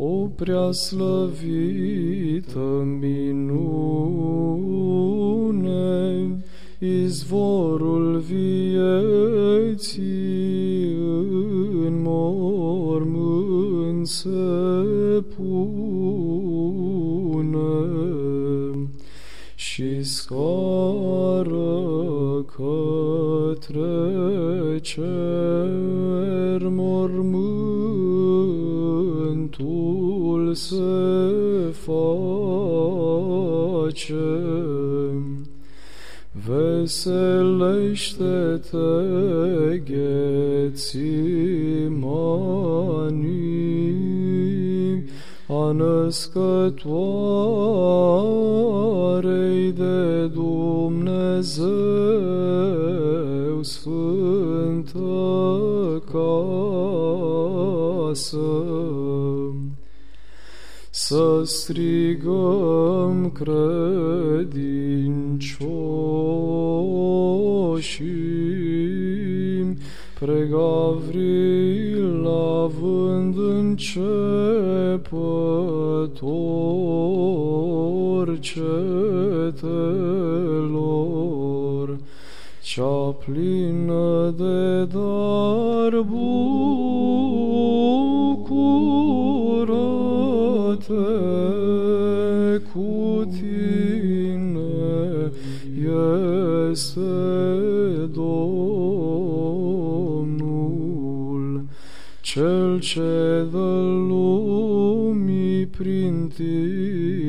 O prea slăvită minune, izvorul vieții în mormânt se pune și scară către cer mormântul se face. Veselește-te, Ghețimanii, a născătoarei de Dumnezeu sfântă casă. Să strigăm credincioșii, pre Gavril având începător cetelor, cea plină de dar bucură-te cu tine este Domnul, cel ce dă lumii prin tine